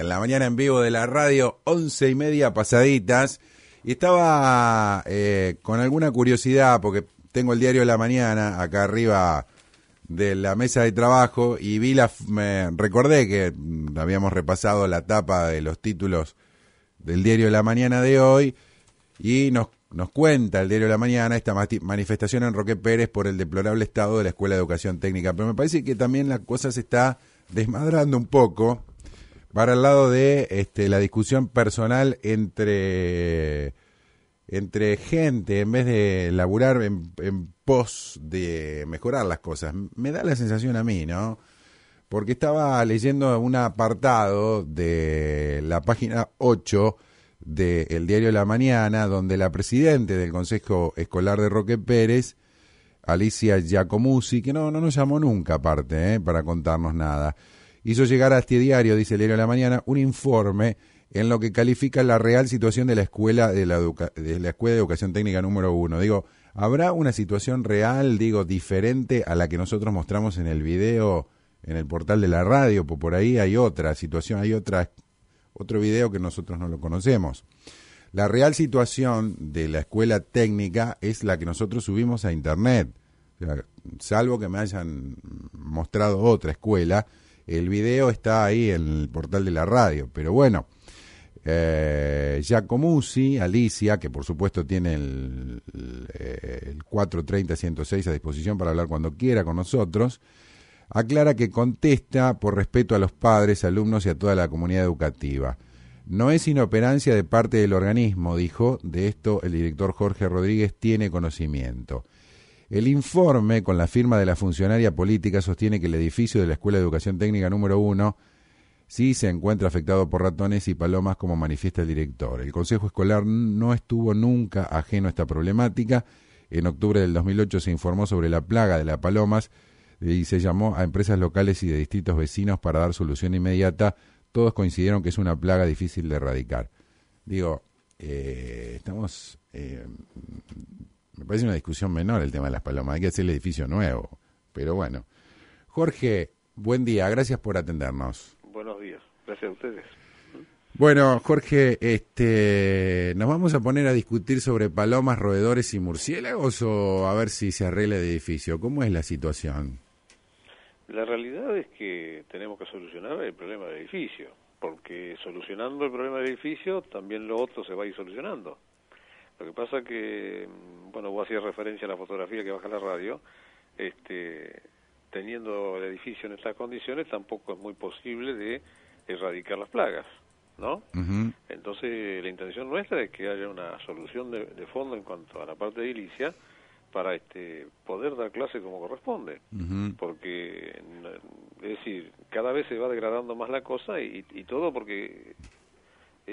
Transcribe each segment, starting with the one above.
en la mañana en vivo de la radio, once y media pasaditas, y estaba eh, con alguna curiosidad, porque tengo el diario de la mañana acá arriba de la mesa de trabajo, y vi la, me recordé que habíamos repasado la tapa de los títulos del diario de la mañana de hoy, y nos, nos cuenta el diario de la mañana esta manifestación en Roque Pérez por el deplorable estado de la Escuela de Educación Técnica, pero me parece que también la cosa se está desmadrando un poco para el lado de este, la discusión personal entre, entre gente en vez de laburar en, pos de mejorar las cosas. Me da la sensación a mí, ¿no? Porque estaba leyendo un apartado de la página 8 del diario La Mañana, donde la presidente del Consejo Escolar de Roque Pérez, Alicia Giacomusi, que no, no nos llamó nunca aparte, ¿eh? para contarnos nada, hizo llegar a este diario, dice el diario de la mañana, un informe en lo que califica la real situación de la escuela de la, escuela de educación técnica número uno. Digo, ¿habrá una situación real, digo, diferente a la que nosotros mostramos en el video, en el portal de la radio? Pues por ahí hay otra situación, hay otra, otro video que nosotros no lo conocemos. La real situación de la escuela técnica es la que nosotros subimos a internet. salvo que me hayan mostrado otra escuela, el video está ahí en el portal de la radio, pero bueno. Eh, Giacomusi, Alicia, que por supuesto tiene el, el 430-106 a disposición para hablar cuando quiera con nosotros, aclara que contesta por respeto a los padres, alumnos y a toda la comunidad educativa. No es inoperancia de parte del organismo, dijo, de esto el director Jorge Rodríguez tiene conocimiento. El informe, con la firma de la funcionaria política, sostiene que el edificio de la Escuela de Educación Técnica número 1 sí se encuentra afectado por ratones y palomas, como manifiesta el director. El Consejo Escolar no estuvo nunca ajeno a esta problemática. En octubre del 2008 se informó sobre la plaga de las palomas y se llamó a empresas locales y de distritos vecinos para dar solución inmediata. Todos coincidieron que es una plaga difícil de erradicar. Digo, eh, estamos eh, me parece una discusión menor el tema de las palomas. Hay que hacer el edificio nuevo. Pero bueno. Jorge, buen día. Gracias por atendernos. Buenos días. Gracias a ustedes. Bueno, Jorge, este, ¿nos vamos a poner a discutir sobre palomas, roedores y murciélagos o a ver si se arregla el edificio? ¿Cómo es la situación? La realidad es que tenemos que solucionar el problema del edificio, porque solucionando el problema del edificio también lo otro se va a ir solucionando. Lo que pasa que, bueno, vos hacías referencia a la fotografía que baja la radio, este, teniendo el edificio en estas condiciones tampoco es muy posible de erradicar las plagas, ¿no? Entonces la intención nuestra es que haya una solución de, fondo en cuanto a la parte de edilicia para este poder dar clase como corresponde, porque es decir, cada vez se va degradando más la cosa y todo porque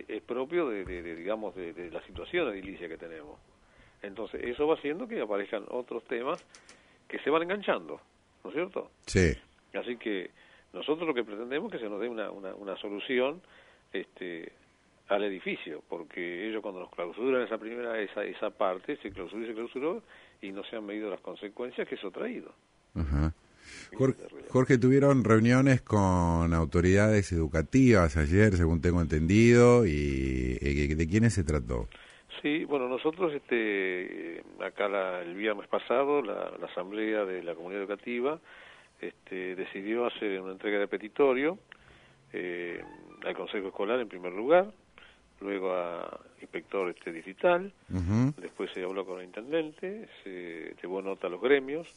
es propio de, digamos, de, la situación edilicia que tenemos. Entonces, eso va haciendo que aparezcan otros temas que se van enganchando, ¿no es cierto? Sí. Así que nosotros lo que pretendemos es que se nos dé una, una, solución este, al edificio, porque ellos cuando nos clausuran esa primera, esa, esa parte, se clausuró y se clausuró y no se han medido las consecuencias que eso ha traído. Ajá. Jorge, tuvieron reuniones con autoridades educativas ayer, según tengo entendido, y, ¿de quiénes se trató? Sí, bueno, nosotros este, acá el viernes pasado la, asamblea de la comunidad educativa este, decidió hacer una entrega de petitorio eh, al consejo escolar en primer lugar, luego a inspector este digital, después se habló con el intendente, se llevó nota a los gremios,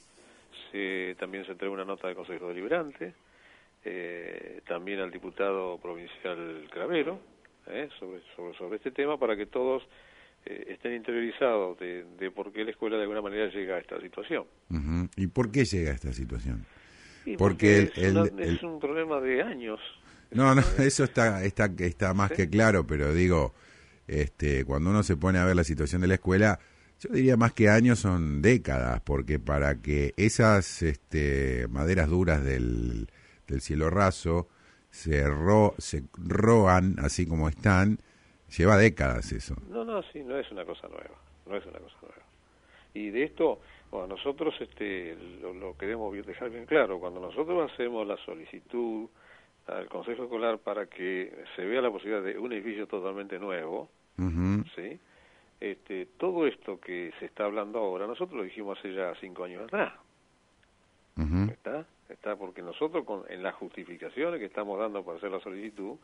se, también se entregó una nota del Consejo Deliberante, eh, también al diputado provincial Cravero, eh, sobre, sobre, sobre, este tema, para que todos eh, estén interiorizados de, de, por qué la escuela de alguna manera llega a esta situación. ¿Y por qué llega a esta situación? porque, es, un problema de años. No, no, eso está, está, está más que claro, pero digo, este, cuando uno se pone a ver la situación de la escuela, yo diría más que años son décadas, porque para que esas este, maderas duras del, del cielo raso se, ro, se roan así como están, lleva décadas eso. No, no, sí, no es una cosa nueva, no es una cosa nueva. Y de esto, bueno, nosotros este, lo, lo queremos dejar bien claro, cuando nosotros hacemos la solicitud al Consejo Escolar para que se vea la posibilidad de un edificio totalmente nuevo, ¿sí? Este, todo esto que se está hablando ahora, nosotros lo dijimos hace ya cinco años atrás. ¿Está? Está porque nosotros con, en las justificaciones que estamos dando para hacer la solicitud,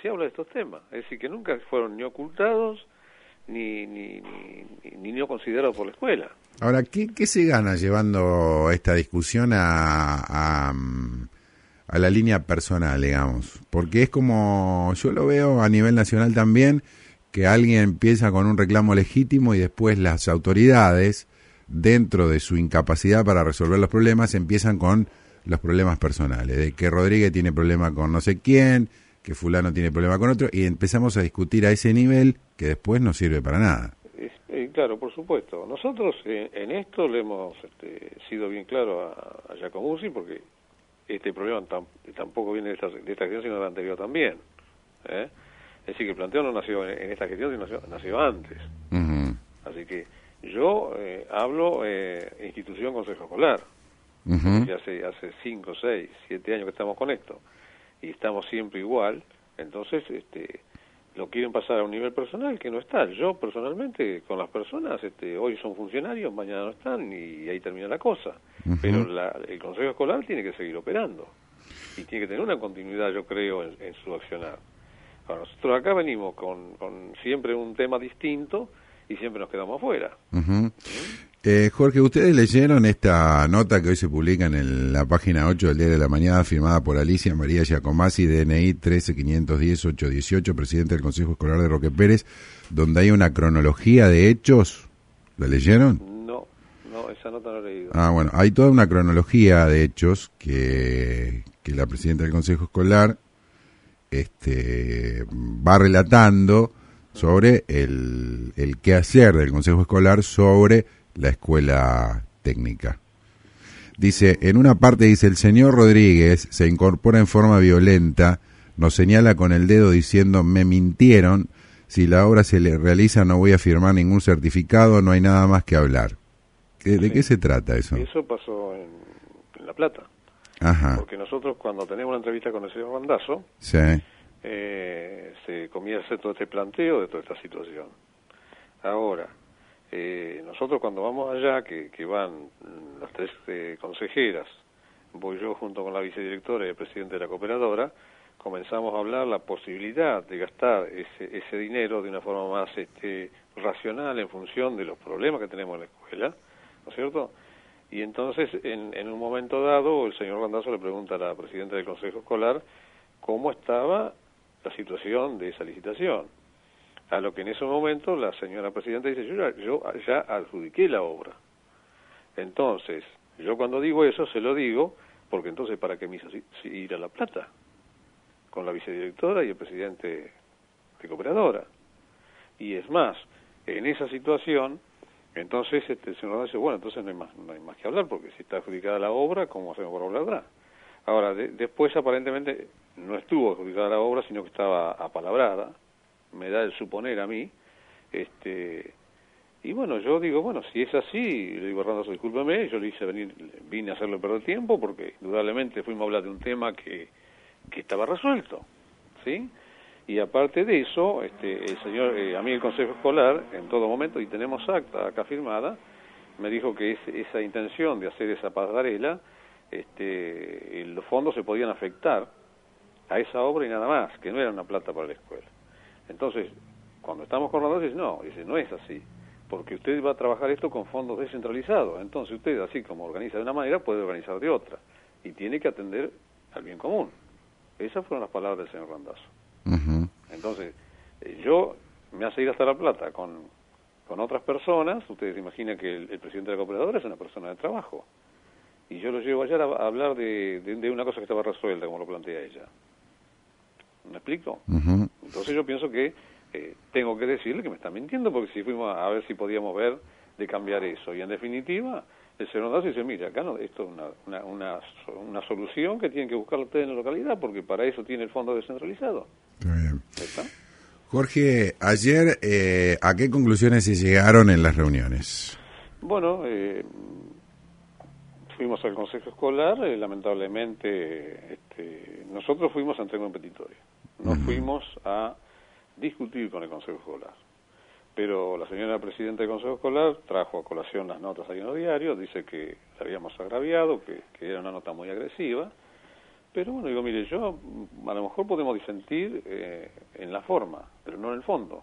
se habla de estos temas. Es decir, que nunca fueron ni ocultados ni, ni, ni, no considerados por la escuela. Ahora, ¿qué, ¿qué, se gana llevando esta discusión a, a, a la línea personal, digamos? Porque es como, yo lo veo a nivel nacional también, que alguien empieza con un reclamo legítimo y después las autoridades, dentro de su incapacidad para resolver los problemas, empiezan con los problemas personales, de que Rodríguez tiene problema con no sé quién, que fulano tiene problema con otro, y empezamos a discutir a ese nivel que después no sirve para nada. Eh, claro, por supuesto. Nosotros en, esto le hemos este, sido bien claro a, a Giacomuzzi, porque este problema tampoco viene de esta, de esta gestión, sino de anterior también. ¿eh? Es decir, que el planteo no nació en, esta gestión, sino nació, antes. Así que yo eh, hablo eh, institución Consejo Escolar. ya hace, hace cinco, seis, siete años que estamos con esto. Y estamos siempre igual. Entonces, este lo quieren pasar a un nivel personal que no está. Yo personalmente con las personas, este, hoy son funcionarios, mañana no están y ahí termina la cosa. Pero el Consejo Escolar tiene que seguir operando y tiene que tener una continuidad, yo creo, en su accionar nosotros acá venimos con, con siempre un tema distinto y siempre nos quedamos afuera. Eh, Jorge, ¿ustedes leyeron esta nota que hoy se publica en la página 8 del Diario de la Mañana, firmada por Alicia María Giacomasi, DNI 13510-818, presidente del Consejo Escolar de Roque Pérez, donde hay una cronología de hechos? ¿La leyeron? No, no, esa nota no la he leído. Ah, bueno, hay toda una cronología de hechos que, que la presidenta del Consejo Escolar este, va relatando sobre el, el quehacer del Consejo Escolar sobre la escuela técnica. Dice, en una parte dice, el señor Rodríguez se incorpora en forma violenta, nos señala con el dedo diciendo, me mintieron, si la obra se le realiza no voy a firmar ningún certificado, no hay nada más que hablar. ¿De qué se trata eso? Eso pasó en, en La Plata. Porque nosotros cuando tenemos una entrevista con el señor Bandazo, eh, se comienza todo este planteo de toda esta situación. Ahora, eh, nosotros cuando vamos allá, que, van las tres eh, consejeras, voy yo junto con la vicedirectora y el presidente de la cooperadora, comenzamos a hablar la posibilidad de gastar ese, ese dinero de una forma más este, racional en función de los problemas que tenemos en la escuela, ¿no es cierto? Y entonces, en, en un momento dado, el señor Bandazo le pregunta a la presidenta del Consejo Escolar cómo estaba la situación de esa licitación. A lo que en ese momento la señora presidenta dice, yo yo ya adjudiqué la obra. Entonces, yo cuando digo eso, se lo digo, porque entonces, ¿para qué me hizo ir a La Plata? Con la vicedirectora y el presidente de cooperadora. Y es más, en esa situación, entonces este, el señor dice, bueno, entonces no hay, más, no hay más que hablar, porque si está adjudicada la obra, ¿cómo hacemos para hablar Ahora, después aparentemente no estuvo adjudicada la obra, sino que estaba apalabrada, me da el suponer a mí, este, y bueno, yo digo, bueno, si es así, le digo, Randazzo, discúlpeme, yo le hice venir, vine a hacerle perder tiempo, porque indudablemente fuimos a hablar de un tema que, que estaba resuelto, ¿sí? Y aparte de eso, este, el señor, eh, a mí el Consejo Escolar, en todo momento, y tenemos acta acá firmada, me dijo que esa intención de hacer esa pasarela, este, los fondos se podían afectar a esa obra y nada más, que no era una plata para la escuela. Entonces, cuando estamos con dice, no, dice, no es así, porque usted va a trabajar esto con fondos descentralizados, entonces usted, así como organiza de una manera, puede organizar de otra, y tiene que atender al bien común. Esas fueron las palabras del señor Randazo. Entonces, eh, yo me hace ir hasta La Plata con, con otras personas, ustedes imaginan que el, presidente de la cooperadora es una persona de trabajo, y yo lo llevo ayer a, hablar de, de, una cosa que estaba resuelta, como lo plantea ella. ¿Me explico? Entonces yo pienso que eh, tengo que decirle que me está mintiendo, porque si fuimos a, ver si podíamos ver de cambiar eso, y en definitiva, el señor dice, mira, acá no, esto es una, una, una, solución que tienen que buscar ustedes en la localidad, porque para eso tiene el fondo descentralizado. Jorge, ayer, eh, ¿a qué conclusiones se llegaron en las reuniones? Bueno, eh, fuimos al consejo escolar, eh, lamentablemente este, nosotros fuimos a entrega un petitorio, no fuimos a discutir con el consejo escolar. Pero la señora presidenta del consejo escolar trajo a colación las notas ahí en los diarios, dice que la habíamos agraviado, que, que era una nota muy agresiva, pero bueno, digo, mire, yo a lo mejor podemos disentir eh, en la forma, pero no en el fondo.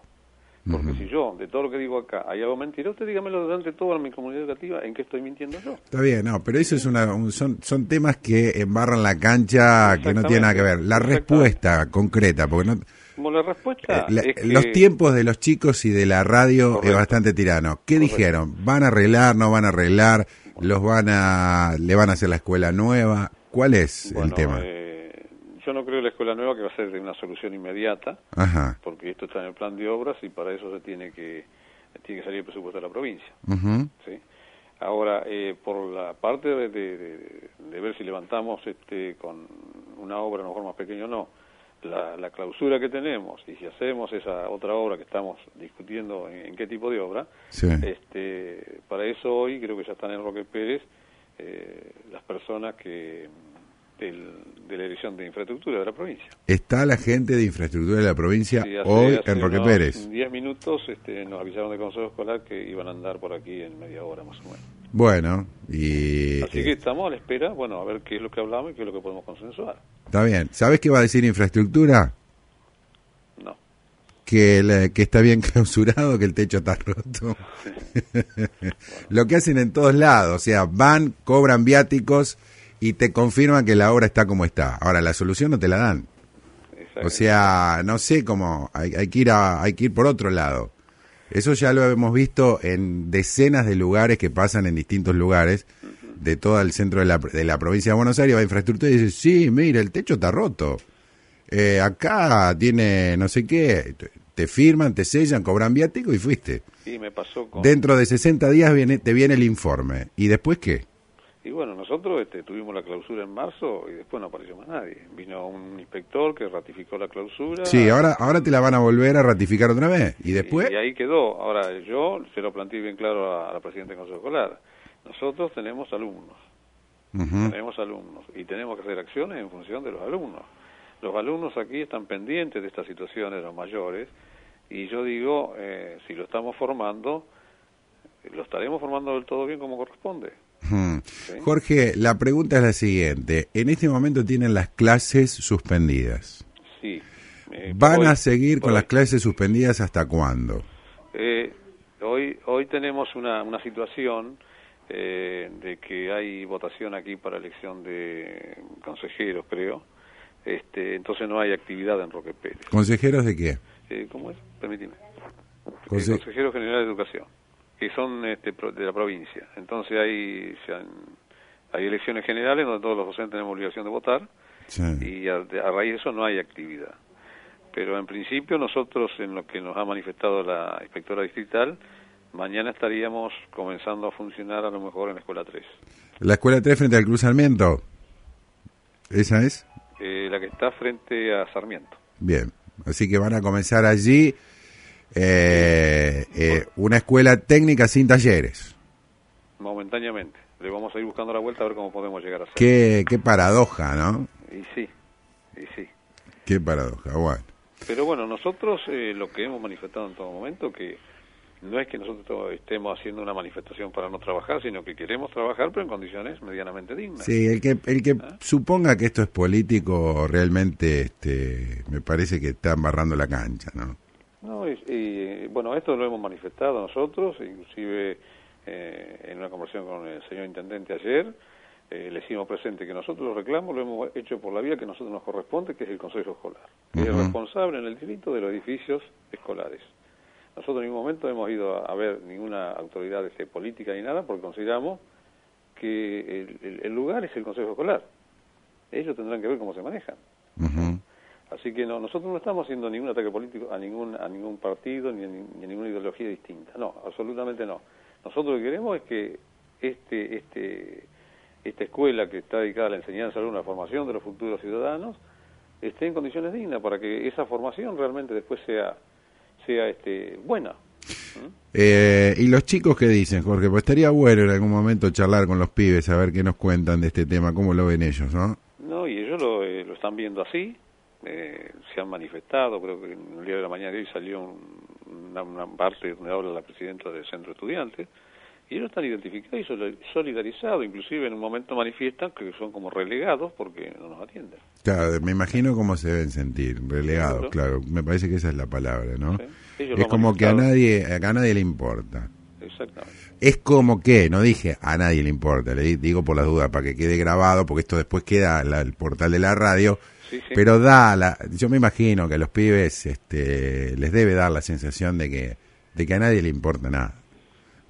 Porque si yo, de todo lo que digo acá, hay algo mentira, usted dígamelo delante de toda mi comunidad educativa en qué estoy mintiendo yo. Está bien, no, pero eso es una, un- son, son temas que embarran la cancha que no tiene nada que ver. La respuesta concreta, porque no, Como la respuesta eh, la- es que- los tiempos de los chicos y de la radio es bastante tirano. ¿Qué Correcto. dijeron? ¿Van a arreglar, no van a arreglar? ¿Los van a, le van a hacer la escuela nueva? ¿Cuál es el bueno, tema? eh, yo no creo en la escuela nueva que va a ser de una solución inmediata, Ajá. porque esto está en el plan de obras y para eso se tiene que, tiene que salir el presupuesto de la provincia. ¿sí? Ahora, eh, por la parte de, de- de- de ver si levantamos este, con una obra a lo mejor más pequeña o no, la, la clausura que tenemos y si hacemos esa otra obra que estamos discutiendo en, en qué tipo de obra, Sí. este, para eso hoy creo que ya están en Roque Pérez eh, las personas que del- de la dirección de infraestructura de la provincia. Está la gente de infraestructura de la provincia Sí, hace- hoy hace en Roque unos Pérez. 10 minutos este, nos avisaron del Consejo Escolar que iban a andar por aquí en media hora más o menos. Bueno, y Así eh, que estamos a la espera, bueno, a ver qué es lo que hablamos y qué es lo que podemos consensuar. está bien. ¿Sabes qué va a decir infraestructura? Que, que está bien clausurado, que el techo está roto. Lo que hacen en todos lados, o sea, van, cobran viáticos y te confirman que la obra está como está. Ahora, la solución no te la dan. O sea, no sé cómo, hay, hay que ir a, hay que ir por otro lado. Eso ya lo hemos visto en decenas de lugares que pasan en distintos lugares de todo el centro de la, de la provincia de Buenos Aires, va a infraestructura y dice, sí, mira, el techo está roto. Eh, acá tiene no sé qué, te- firman, te sellan, cobran viático y fuiste. Y me pasó con... Dentro de 60 días viene, te viene el informe. ¿Y después qué? Y bueno, nosotros este, tuvimos la clausura en marzo y después no apareció más nadie. Vino un inspector que ratificó la clausura. Sí, ahora, ahora te la van a volver a ratificar otra vez. ¿Y después? Y, ahí quedó. Ahora, yo se lo planteé bien claro a, a la presidenta del Consejo Escolar. Nosotros tenemos alumnos, tenemos alumnos y tenemos que hacer acciones en función de los alumnos. Los alumnos aquí están pendientes de estas situaciones, los mayores, y yo digo, eh, si lo estamos formando, lo estaremos formando del todo bien como corresponde. Ujú. Jorge, la pregunta es la siguiente. En este momento tienen las clases suspendidas. Sí. eh, ¿Van a seguir con hoy. las clases suspendidas hasta cuándo? Eh, hoy, hoy tenemos una, una situación eh, de que hay votación aquí para elección de consejeros, creo. Este, entonces no hay actividad en Roque Pérez. ¿Consejeros de qué? Eh, ¿Cómo es? Permíteme. Conse- Eh, consejero general de educación, que son este, de la provincia. Entonces hay, se han- hay elecciones generales donde todos los docentes tenemos obligación de votar Sí. y a, raíz de eso no hay actividad. Pero en principio nosotros, en lo que nos ha manifestado la inspectora distrital, mañana estaríamos comenzando a funcionar a lo mejor en la escuela 3, ¿La escuela 3 frente al Cruz Sarmiento? ¿Esa es? Eh, la que está frente a Sarmiento. Bien. Así que van a comenzar allí eh, eh, una escuela técnica sin talleres. Momentáneamente. Le vamos a ir buscando la vuelta a ver cómo podemos llegar a ser. Qué, qué paradoja, ¿no? Y sí, y sí. Qué paradoja. Bueno. Pero bueno, nosotros eh, lo que hemos manifestado en todo momento que no es que nosotros estemos haciendo una manifestación para no trabajar, sino que queremos trabajar pero en condiciones medianamente dignas. Sí, el que, el que ¿Ah? suponga que esto es político realmente este, me parece que está embarrando la cancha, ¿no? No, y, y, bueno, esto lo hemos manifestado nosotros, inclusive eh, en una conversación con el señor intendente ayer, eh, le hicimos presente que nosotros los reclamos lo hemos hecho por la vía que a nosotros nos corresponde, que es el Consejo Escolar, que es el responsable en el distrito de los edificios escolares. Nosotros en ningún momento hemos ido a, ver ninguna autoridad este, política ni nada, porque consideramos que el, el- el lugar es el Consejo Escolar. Ellos tendrán que ver cómo se manejan. Así que no, nosotros no estamos haciendo ningún ataque político a ningún a ningún partido ni a, ni- ni a ninguna ideología distinta. No, absolutamente no. Nosotros lo que queremos es que este este esta escuela que está dedicada a la enseñanza, a la formación de los futuros ciudadanos, esté en condiciones dignas para que esa formación realmente después sea sea este buena. Eh, ¿Y los chicos qué dicen, Jorge? Pues estaría bueno en algún momento charlar con los pibes, a ver qué nos cuentan de este tema, cómo lo ven ellos, ¿no? No, y ellos lo, eh, lo están viendo así, eh, se han manifestado, creo que en el día de la mañana de hoy salió una, una, parte donde habla la presidenta del centro de estudiantes, y ellos están identificados y solidarizados, inclusive en un momento manifiestan que son como relegados porque no nos atienden. Claro, me imagino cómo se deben sentir, relegados, claro, me parece que esa es la palabra, ¿no? Es como que a nadie, a nadie le importa. Exactamente. Es como que, no dije a nadie le importa, le digo por las dudas para que quede grabado, porque esto después queda la, el portal de la radio, pero da la, yo me imagino que a los pibes este, les debe dar la sensación de que, de que a nadie le importa nada.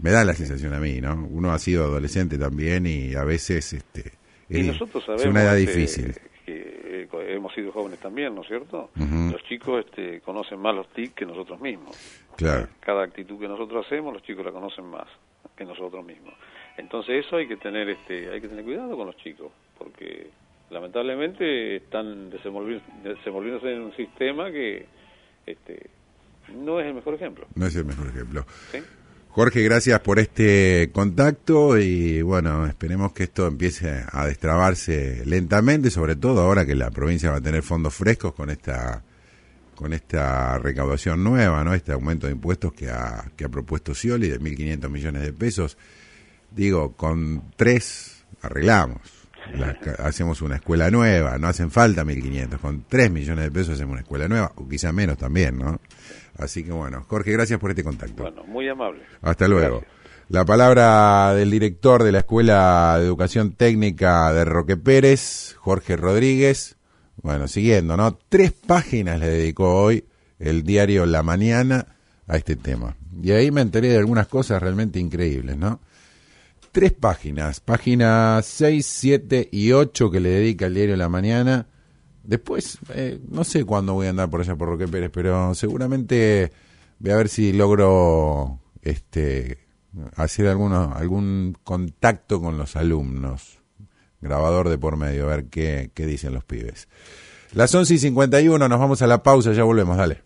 Me da la sensación a mí, ¿no? Uno ha sido adolescente también y a veces este, es, una edad difícil. Que, hemos sido jóvenes también, ¿no es cierto? Los chicos este, conocen más los TIC que nosotros mismos. Claro. Cada actitud que nosotros hacemos, los chicos la conocen más que nosotros mismos. Entonces eso hay que tener este, hay que tener cuidado con los chicos, porque lamentablemente están desenvolviéndose en un sistema que este, no es el mejor ejemplo. No es el mejor ejemplo. ¿Sí? Jorge, gracias por este contacto y bueno, esperemos que esto empiece a destrabarse lentamente, sobre todo ahora que la provincia va a tener fondos frescos con esta con esta recaudación nueva, ¿no? Este aumento de impuestos que ha, que ha propuesto Scioli de 1.500 millones de pesos. Digo, con tres arreglamos. hacemos una escuela nueva, no hacen falta 1.500, con 3 millones de pesos hacemos una escuela nueva, o quizá menos también, ¿no? Así que bueno, Jorge, gracias por este contacto. Bueno, muy amable. Hasta luego. La palabra del director de la Escuela de Educación Técnica de Roque Pérez, Jorge Rodríguez. Bueno, siguiendo, ¿no? Tres páginas le dedicó hoy el diario La Mañana a este tema. Y ahí me enteré de algunas cosas realmente increíbles, ¿no? Tres páginas, páginas 6, 7 y 8 que le dedica el diario La Mañana Después, eh, no sé cuándo voy a andar por allá por Roque Pérez, pero seguramente voy a ver si logro este hacer alguno, algún contacto con los alumnos. Grabador de por medio, a ver qué, qué dicen los pibes. Las 11 y 51, nos vamos a la pausa, ya volvemos, dale.